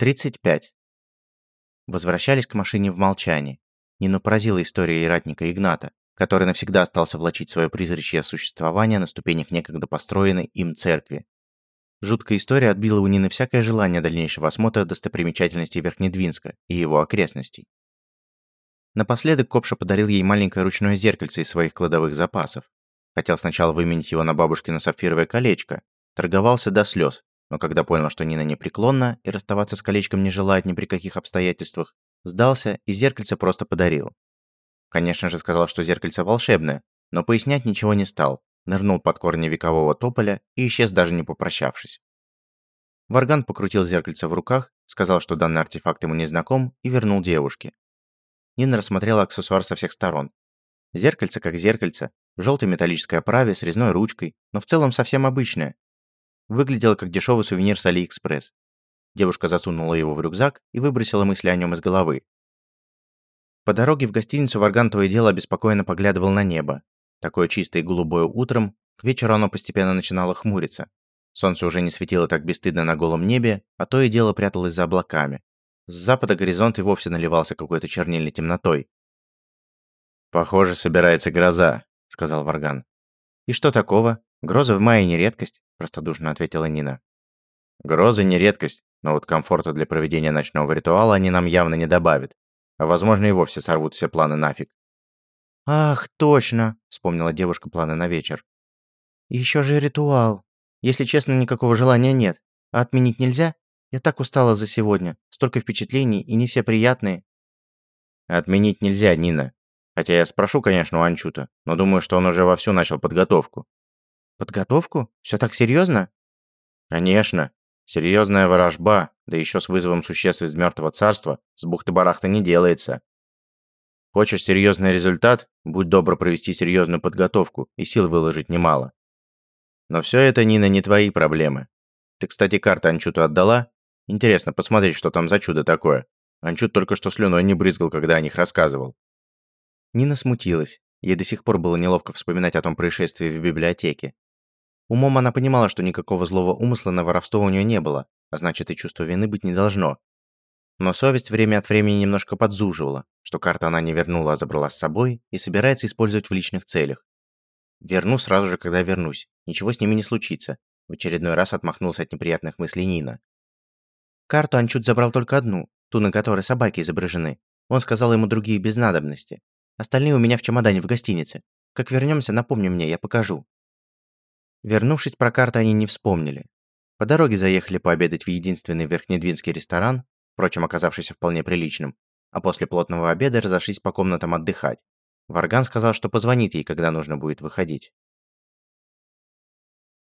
35. Возвращались к машине в молчании. Нину поразила история иратника Игната, который навсегда остался влачить свое призрачье существование на ступенях некогда построенной им церкви. Жуткая история отбила у Нины всякое желание дальнейшего осмотра достопримечательностей Верхнедвинска и его окрестностей. Напоследок Копша подарил ей маленькое ручное зеркальце из своих кладовых запасов. Хотел сначала выменить его на бабушкино сапфировое колечко, торговался до слез, но когда понял, что Нина непреклонна и расставаться с колечком не желает ни при каких обстоятельствах, сдался и зеркальце просто подарил. Конечно же, сказал, что зеркальце волшебное, но пояснять ничего не стал, нырнул под корни векового тополя и исчез даже не попрощавшись. Варган покрутил зеркальце в руках, сказал, что данный артефакт ему не знаком, и вернул девушке. Нина рассмотрела аксессуар со всех сторон. Зеркальце как зеркальце, в желтой металлической оправе с резной ручкой, но в целом совсем обычное, Выглядело как дешевый сувенир с Алиэкспресс. Девушка засунула его в рюкзак и выбросила мысли о нем из головы. По дороге в гостиницу Варган то и дело обеспокоенно поглядывал на небо. Такое чистое и голубое утром, к вечеру оно постепенно начинало хмуриться. Солнце уже не светило так бесстыдно на голом небе, а то и дело пряталось за облаками. С запада горизонт и вовсе наливался какой-то чернильной темнотой. «Похоже, собирается гроза», — сказал Варган. «И что такого? Гроза в мае не редкость простодушно ответила Нина. Грозы не редкость, но вот комфорта для проведения ночного ритуала они нам явно не добавят. А возможно и вовсе сорвут все планы нафиг. «Ах, точно!» – вспомнила девушка планы на вечер. «Еще же ритуал. Если честно, никакого желания нет. А отменить нельзя? Я так устала за сегодня. Столько впечатлений, и не все приятные». «Отменить нельзя, Нина. Хотя я спрошу, конечно, у Анчута, но думаю, что он уже вовсю начал подготовку. Подготовку? Все так серьезно? Конечно. Серьезная ворожба, да еще с вызовом существ из мертвого царства, с бухты-барахта не делается. Хочешь серьезный результат? Будь добро провести серьезную подготовку и сил выложить немало. Но все это, Нина, не твои проблемы. Ты, кстати, карты Анчуту отдала? Интересно посмотреть, что там за чудо такое. Анчут только что слюной не брызгал, когда о них рассказывал. Нина смутилась. Ей до сих пор было неловко вспоминать о том происшествии в библиотеке. Умом она понимала, что никакого злого умысла на воровство у нее не было, а значит и чувство вины быть не должно. Но совесть время от времени немножко подзуживала, что карту она не вернула, а забрала с собой и собирается использовать в личных целях. «Верну сразу же, когда вернусь. Ничего с ними не случится», в очередной раз отмахнулся от неприятных мыслей Нина. Карту Анчут забрал только одну, ту, на которой собаки изображены. Он сказал ему другие без надобности. Остальные у меня в чемодане в гостинице. Как вернемся, напомни мне, я покажу. Вернувшись про карты, они не вспомнили. По дороге заехали пообедать в единственный верхнедвинский ресторан, впрочем, оказавшийся вполне приличным, а после плотного обеда разошлись по комнатам отдыхать. Варган сказал, что позвонит ей, когда нужно будет выходить.